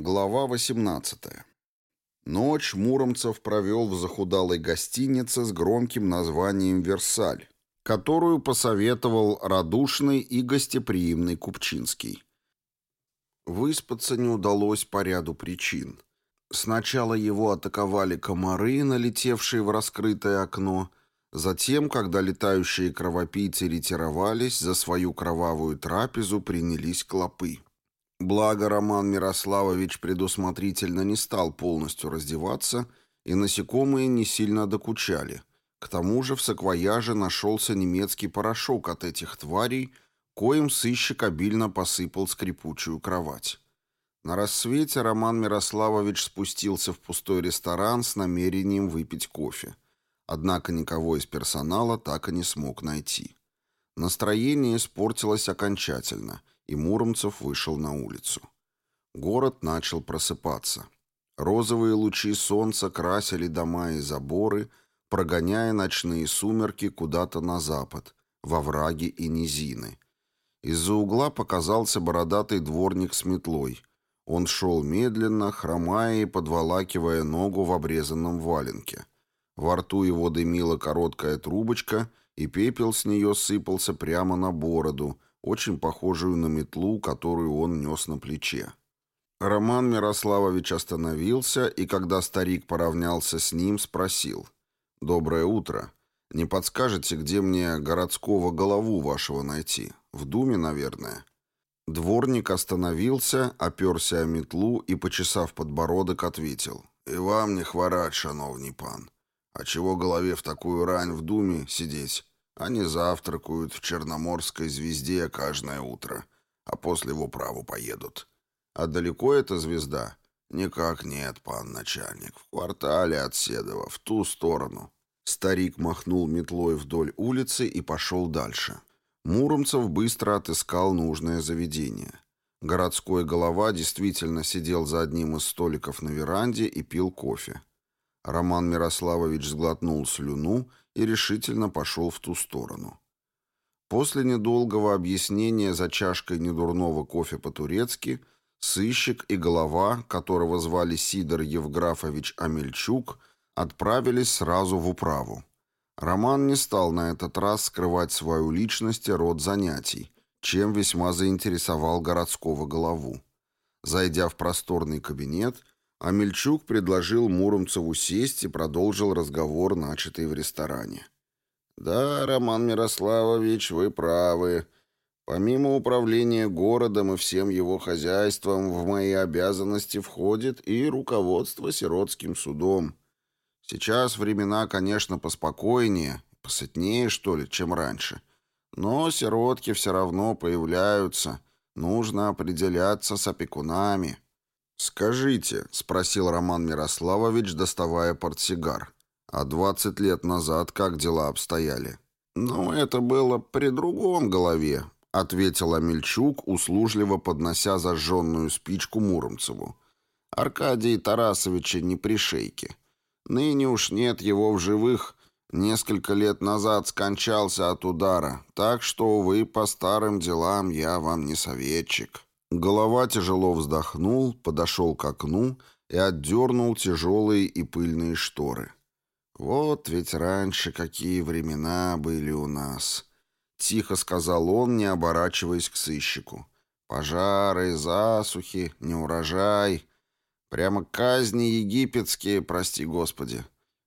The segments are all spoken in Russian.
Глава 18. Ночь Муромцев провел в захудалой гостинице с громким названием «Версаль», которую посоветовал радушный и гостеприимный Купчинский. Выспаться не удалось по ряду причин. Сначала его атаковали комары, налетевшие в раскрытое окно, затем, когда летающие кровопийцы ретировались, за свою кровавую трапезу принялись клопы. Благо Роман Мирославович предусмотрительно не стал полностью раздеваться, и насекомые не сильно докучали. К тому же в саквояже нашелся немецкий порошок от этих тварей, коим сыщик обильно посыпал скрипучую кровать. На рассвете Роман Мирославович спустился в пустой ресторан с намерением выпить кофе. Однако никого из персонала так и не смог найти. Настроение испортилось окончательно – и Муромцев вышел на улицу. Город начал просыпаться. Розовые лучи солнца красили дома и заборы, прогоняя ночные сумерки куда-то на запад, во враги и низины. Из-за угла показался бородатый дворник с метлой. Он шел медленно, хромая и подволакивая ногу в обрезанном валенке. Во рту его дымила короткая трубочка, и пепел с нее сыпался прямо на бороду, очень похожую на метлу, которую он нес на плече. Роман Мирославович остановился, и когда старик поравнялся с ним, спросил. «Доброе утро. Не подскажете, где мне городского голову вашего найти? В Думе, наверное?» Дворник остановился, оперся о метлу и, почесав подбородок, ответил. «И вам не хворать, шановний пан. А чего голове в такую рань в Думе сидеть? Они завтракают в Черноморской звезде каждое утро, а после в управу поедут. А далеко эта звезда? Никак нет, пан начальник. В квартале от Седова, в ту сторону. Старик махнул метлой вдоль улицы и пошел дальше. Муромцев быстро отыскал нужное заведение. Городской голова действительно сидел за одним из столиков на веранде и пил кофе. Роман Мирославович сглотнул слюну и решительно пошел в ту сторону. После недолгого объяснения за чашкой недурного кофе по-турецки сыщик и голова, которого звали Сидор Евграфович Амельчук, отправились сразу в управу. Роман не стал на этот раз скрывать свою личность и род занятий, чем весьма заинтересовал городского голову. Зайдя в просторный кабинет, а Мельчук предложил Муромцеву сесть и продолжил разговор, начатый в ресторане. «Да, Роман Мирославович, вы правы. Помимо управления городом и всем его хозяйством, в мои обязанности входит и руководство сиротским судом. Сейчас времена, конечно, поспокойнее, посытнее, что ли, чем раньше. Но сиротки все равно появляются. Нужно определяться с опекунами». «Скажите», — спросил Роман Мирославович, доставая портсигар, «а двадцать лет назад как дела обстояли?» «Ну, это было при другом голове», — ответил Амельчук, услужливо поднося зажженную спичку Муромцеву. «Аркадий Тарасовича не при шейке. Ныне уж нет его в живых, несколько лет назад скончался от удара, так что, увы, по старым делам я вам не советчик». Голова тяжело вздохнул, подошел к окну и отдернул тяжелые и пыльные шторы. «Вот ведь раньше какие времена были у нас!» — тихо сказал он, не оборачиваясь к сыщику. «Пожары, засухи, неурожай. Прямо казни египетские, прости господи.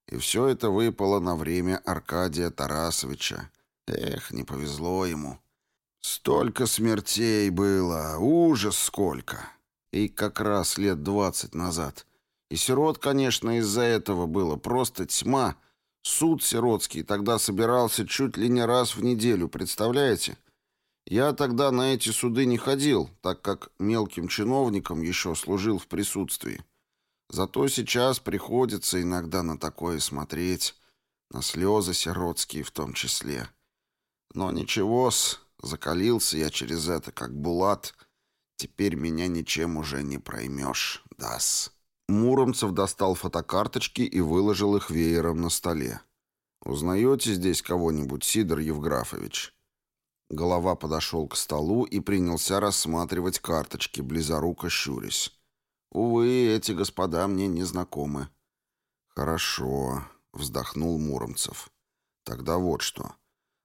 И все это выпало на время Аркадия Тарасовича. Эх, не повезло ему». Столько смертей было, ужас сколько. И как раз лет двадцать назад. И сирот, конечно, из-за этого было просто тьма. Суд сиротский тогда собирался чуть ли не раз в неделю, представляете? Я тогда на эти суды не ходил, так как мелким чиновником еще служил в присутствии. Зато сейчас приходится иногда на такое смотреть, на слезы сиротские в том числе. Но ничего-с, Закалился я через это, как булат. Теперь меня ничем уже не проймешь, дас. Муромцев достал фотокарточки и выложил их веером на столе. «Узнаете здесь кого-нибудь, Сидор Евграфович?» Голова подошел к столу и принялся рассматривать карточки, близоруко щурясь. Увы, эти господа мне не знакомы». «Хорошо», — вздохнул Муромцев. «Тогда вот что.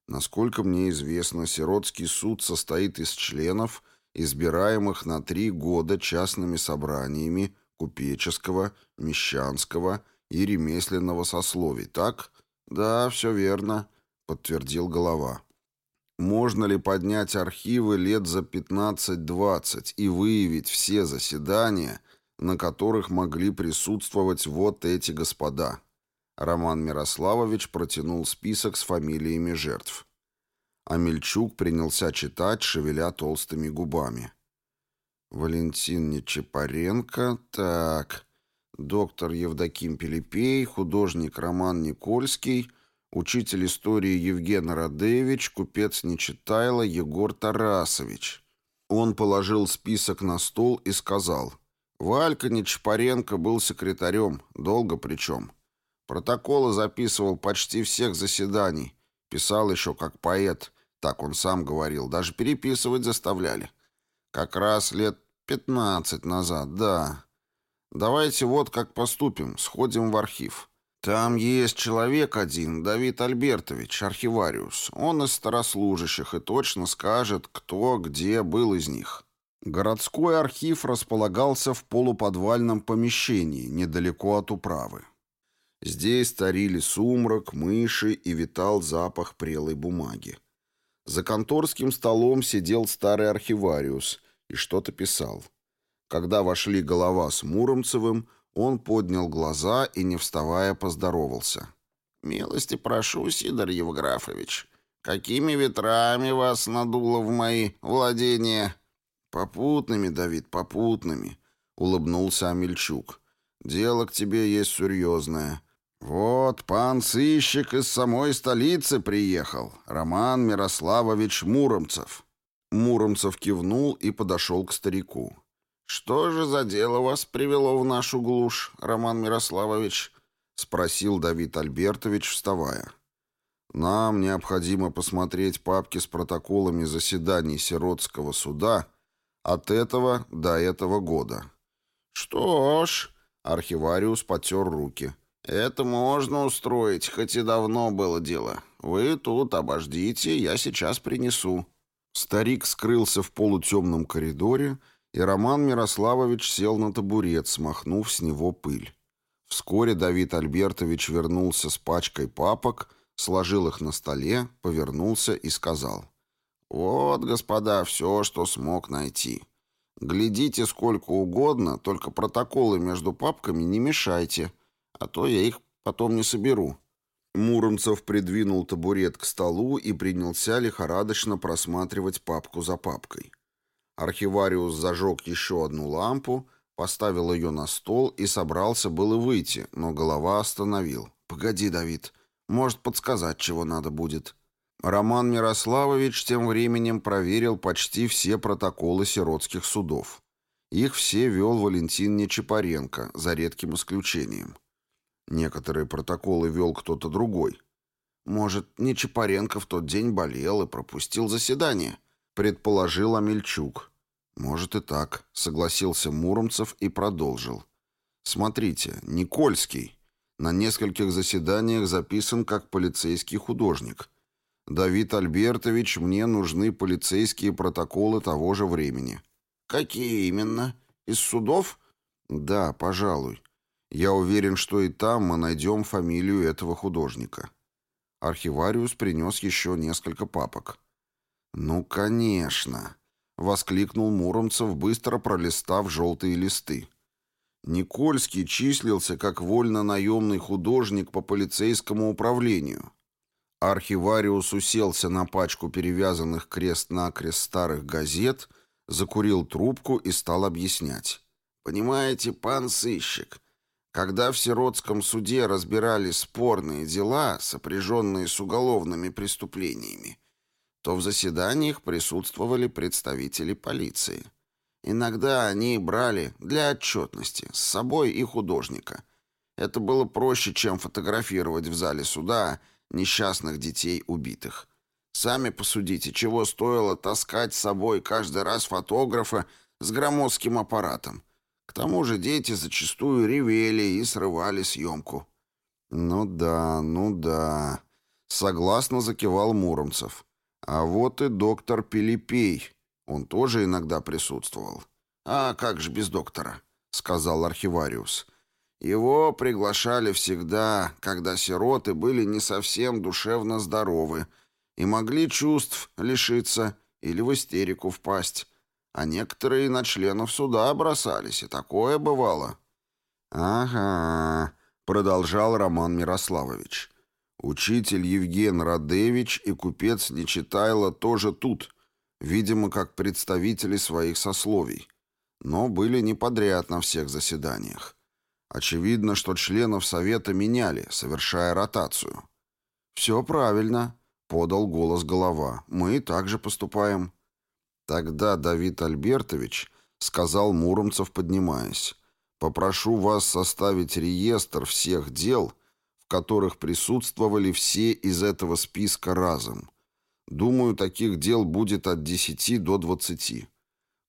Насколько мне известно, сиротский суд состоит из членов, избираемых на три года частными собраниями купеческого, мещанского и ремесленного сословий, так? Да, все верно, подтвердил голова. Можно ли поднять архивы лет за 15-20 и выявить все заседания, на которых могли присутствовать вот эти господа? Роман Мирославович протянул список с фамилиями жертв. Амельчук принялся читать, шевеля толстыми губами. Валентин Нечапаренко, так, доктор Евдоким Пелепей, художник Роман Никольский, учитель истории Евген Радевич, купец Нечитайло Егор Тарасович. Он положил список на стол и сказал, «Валька Нечапаренко был секретарем, долго причем. Протоколы записывал почти всех заседаний, писал еще как поэт, так он сам говорил, даже переписывать заставляли. Как раз лет пятнадцать назад, да. Давайте вот как поступим, сходим в архив. Там есть человек один, Давид Альбертович, архивариус. Он из старослужащих и точно скажет, кто где был из них. Городской архив располагался в полуподвальном помещении, недалеко от управы. Здесь царили сумрак, мыши и витал запах прелой бумаги. За конторским столом сидел старый архивариус и что-то писал. Когда вошли голова с Муромцевым, он поднял глаза и, не вставая, поздоровался. «Милости прошу, Сидор Евграфович, какими ветрами вас надуло в мои владения?» «Попутными, Давид, попутными», — улыбнулся Амельчук. «Дело к тебе есть серьезное. Вот пан сыщик из самой столицы приехал, Роман Мирославович Муромцев». Муромцев кивнул и подошел к старику. «Что же за дело вас привело в нашу глушь, Роман Мирославович?» — спросил Давид Альбертович, вставая. «Нам необходимо посмотреть папки с протоколами заседаний Сиротского суда от этого до этого года». «Что ж», — архивариус потер руки, — «это можно устроить, хоть и давно было дело. Вы тут обождите, я сейчас принесу». Старик скрылся в полутемном коридоре, и Роман Мирославович сел на табурет, смахнув с него пыль. Вскоре Давид Альбертович вернулся с пачкой папок, сложил их на столе, повернулся и сказал. «Вот, господа, все, что смог найти. Глядите сколько угодно, только протоколы между папками не мешайте, а то я их потом не соберу». Муромцев придвинул табурет к столу и принялся лихорадочно просматривать папку за папкой. Архивариус зажег еще одну лампу, поставил ее на стол и собрался было выйти, но голова остановил. «Погоди, Давид, может подсказать, чего надо будет». Роман Мирославович тем временем проверил почти все протоколы сиротских судов. Их все вел Валентин Нечапаренко, за редким исключением. Некоторые протоколы вел кто-то другой. Может, не Чапаренко в тот день болел и пропустил заседание, предположил Амельчук. Может и так, согласился Муромцев и продолжил. Смотрите, Никольский на нескольких заседаниях записан как полицейский художник. Давид Альбертович, мне нужны полицейские протоколы того же времени. Какие именно? Из судов? Да, пожалуй. Я уверен, что и там мы найдем фамилию этого художника. Архивариус принес еще несколько папок. «Ну, конечно!» — воскликнул Муромцев, быстро пролистав желтые листы. Никольский числился как вольно-наемный художник по полицейскому управлению. Архивариус уселся на пачку перевязанных крест-накрест старых газет, закурил трубку и стал объяснять. «Понимаете, пан сыщик, когда в сиротском суде разбирали спорные дела, сопряженные с уголовными преступлениями, то в заседаниях присутствовали представители полиции. Иногда они брали для отчетности с собой и художника. Это было проще, чем фотографировать в зале суда несчастных детей убитых. Сами посудите, чего стоило таскать с собой каждый раз фотографа с громоздким аппаратом. К тому же дети зачастую ревели и срывали съемку. «Ну да, ну да», — согласно закивал Муромцев. «А вот и доктор Пилипей. Он тоже иногда присутствовал». «А как же без доктора?» — сказал архивариус. «Его приглашали всегда, когда сироты были не совсем душевно здоровы и могли чувств лишиться или в истерику впасть. А некоторые на членов суда бросались, и такое бывало». «Ага», — продолжал Роман Мирославович. «Учитель Евген Радевич и купец Нечитайло тоже тут, видимо, как представители своих сословий, но были не подряд на всех заседаниях. Очевидно, что членов Совета меняли, совершая ротацию». «Все правильно», — подал голос голова. «Мы также поступаем». «Тогда Давид Альбертович», — сказал Муромцев, поднимаясь, «попрошу вас составить реестр всех дел, в которых присутствовали все из этого списка разом. Думаю, таких дел будет от 10 до 20.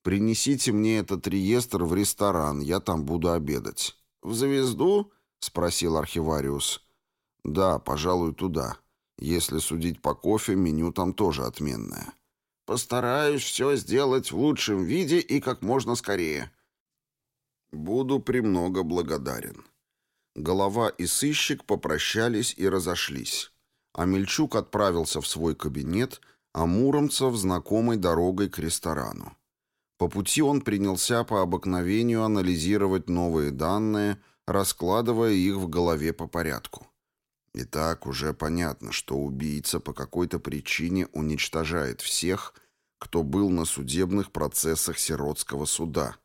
Принесите мне этот реестр в ресторан, я там буду обедать». «В «Звезду»?» — спросил архивариус. «Да, пожалуй, туда. Если судить по кофе, меню там тоже отменное». Постараюсь все сделать в лучшем виде и как можно скорее. Буду премного благодарен. Голова и сыщик попрощались и разошлись. Амельчук отправился в свой кабинет, а Муромцев знакомой дорогой к ресторану. По пути он принялся по обыкновению анализировать новые данные, раскладывая их в голове по порядку. Итак, уже понятно, что убийца по какой-то причине уничтожает всех, кто был на судебных процессах сиротского суда.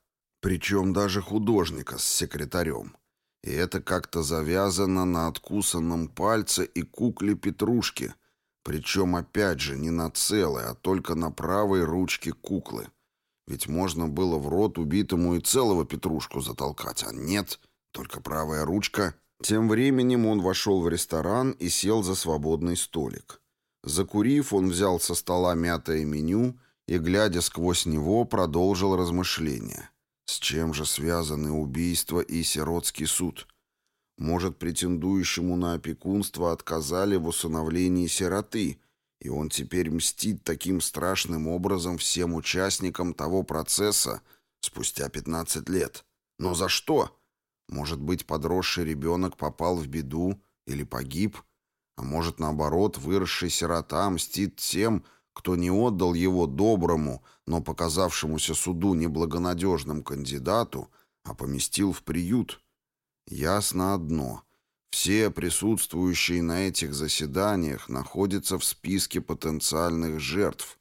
Причем даже художника с секретарем. И это как-то завязано на откусанном пальце и кукле Петрушки. Причем, опять же, не на целой, а только на правой ручке куклы. Ведь можно было в рот убитому и целого Петрушку затолкать, а нет, только правая ручка — тем временем он вошел в ресторан и сел за свободный столик. Закурив, он взял со стола мятое меню и, глядя сквозь него, продолжил размышления. С чем же связаны убийство и сиротский суд? Может, претендующему на опекунство отказали в усыновлении сироты, и он теперь мстит таким страшным образом всем участникам того процесса спустя 15 лет? Но за что? Может быть, подросший ребенок попал в беду или погиб, а может, наоборот, выросший сирота мстит тем, кто не отдал его доброму, но показавшемуся суду неблагонадежным кандидату, а поместил в приют. Ясно одно. Все присутствующие на этих заседаниях находятся в списке потенциальных жертв,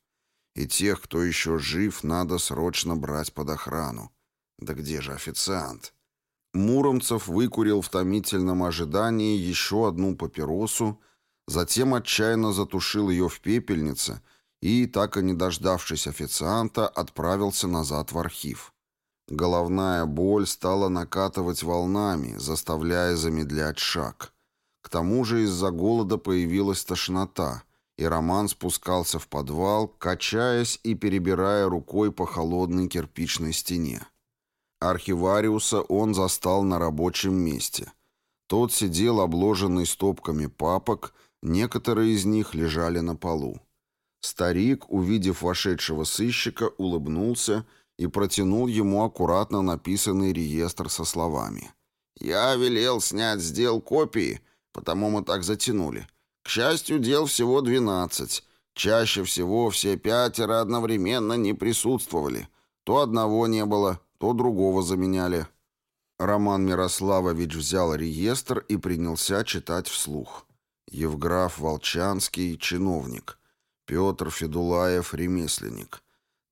и тех, кто еще жив, надо срочно брать под охрану. Да где же официант? Муромцев выкурил в томительном ожидании еще одну папиросу, затем отчаянно затушил ее в пепельнице и, так и не дождавшись официанта, отправился назад в архив. Головная боль стала накатывать волнами, заставляя замедлять шаг. К тому же из-за голода появилась тошнота, и Роман спускался в подвал, качаясь и перебирая рукой по холодной кирпичной стене. Архивариуса он застал на рабочем месте. Тот сидел обложенный стопками папок, некоторые из них лежали на полу. Старик, увидев вошедшего сыщика, улыбнулся и протянул ему аккуратно написанный реестр со словами. «Я велел снять с копии, потому мы так затянули. К счастью, дел всего двенадцать. Чаще всего все пятеро одновременно не присутствовали. То одного не было, то другого заменяли. Роман Мирославович взял реестр и принялся читать вслух. Евграф Волчанский — чиновник. Петр Федулаев — ремесленник.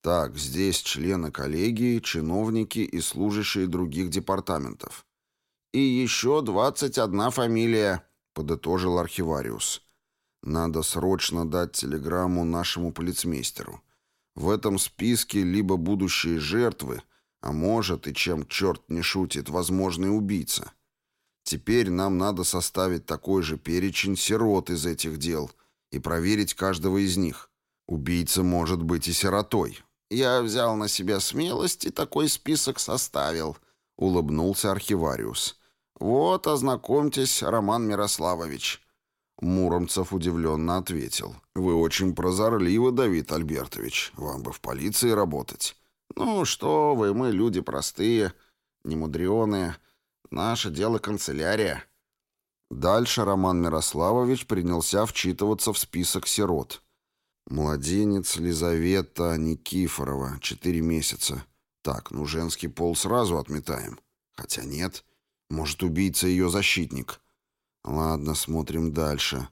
Так, здесь члены коллегии, чиновники и служащие других департаментов. «И еще двадцать одна фамилия», — подытожил архивариус. «Надо срочно дать телеграмму нашему полицмейстеру. В этом списке либо будущие жертвы, а может, и чем черт не шутит, возможный убийца. Теперь нам надо составить такой же перечень сирот из этих дел и проверить каждого из них. Убийца может быть и сиротой. Я взял на себя смелость и такой список составил, улыбнулся архивариус. «Вот, ознакомьтесь, Роман Мирославович». Муромцев удивленно ответил. «Вы очень прозорливы, Давид Альбертович. Вам бы в полиции работать». «Ну что вы, мы люди простые, немудреные. Наше дело канцелярия». Дальше Роман Мирославович принялся вчитываться в список сирот. Младенец Лизавета Никифорова, четыре месяца. Так, ну женский пол сразу отметаем. Хотя нет, может, убийца ее защитник. Ладно, смотрим дальше.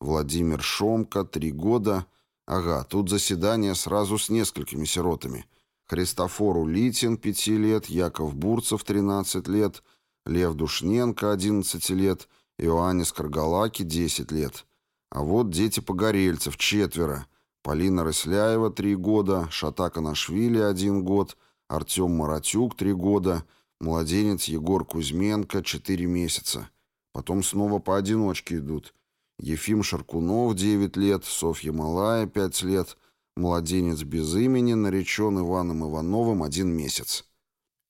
Владимир Шомка, три года. Ага, тут заседание сразу с несколькими сиротами. Христофор Улитин, пяти лет, Яков Бурцев, тринадцать лет, Лев Душненко, одиннадцать лет, Иоаннис Каргалаки, десять лет. А вот дети Погорельцев, четверо. Полина Рысляева, три года, Шатака Нашвили, один год, Артем Маратюк, три года, младенец Егор Кузьменко, четыре месяца. Потом снова поодиночке идут. Ефим Шаркунов, 9 лет, Софья Малая, 5 лет, младенец без имени, наречен Иваном Ивановым, один месяц.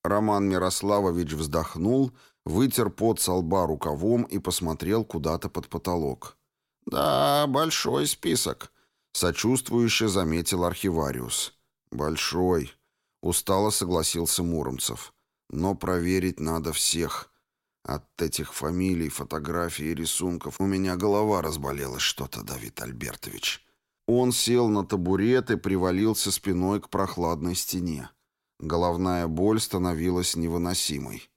Роман Мирославович вздохнул, вытер пот со лба рукавом и посмотрел куда-то под потолок. «Да, большой список», — сочувствующе заметил архивариус. «Большой», — устало согласился Муромцев. «Но проверить надо всех. От этих фамилий, фотографий и рисунков у меня голова разболелась что-то, Давид Альбертович. Он сел на табурет и привалился спиной к прохладной стене. Головная боль становилась невыносимой.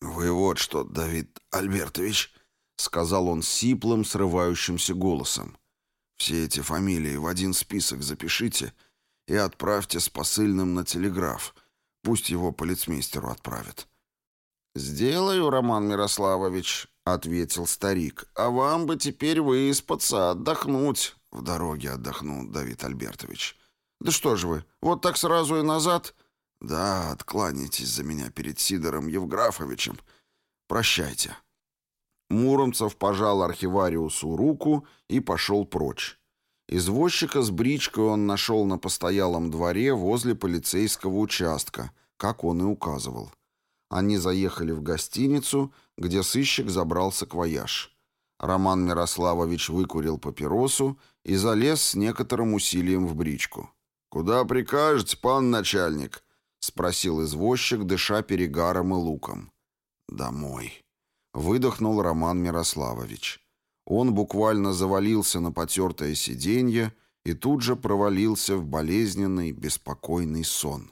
«Вы вот что, Давид Альбертович», — сказал он сиплым, срывающимся голосом. «Все эти фамилии в один список запишите и отправьте с посыльным на телеграф. Пусть его полицмейстеру отправят. «Сделаю, Роман Мирославович», — ответил старик. «А вам бы теперь выспаться, отдохнуть». «В дороге отдохну, Давид Альбертович». «Да что же вы, вот так сразу и назад?» «Да, откланяйтесь за меня перед Сидором Евграфовичем. Прощайте». Муромцев пожал архивариусу руку и пошел прочь. Извозчика с бричкой он нашел на постоялом дворе возле полицейского участка, как он и указывал. Они заехали в гостиницу, где сыщик забрался к вояж. Роман Мирославович выкурил папиросу и залез с некоторым усилием в бричку. «Куда прикажете, пан начальник?» — спросил извозчик, дыша перегаром и луком. «Домой», — выдохнул Роман Мирославович. Он буквально завалился на потертое сиденье и тут же провалился в болезненный, беспокойный сон.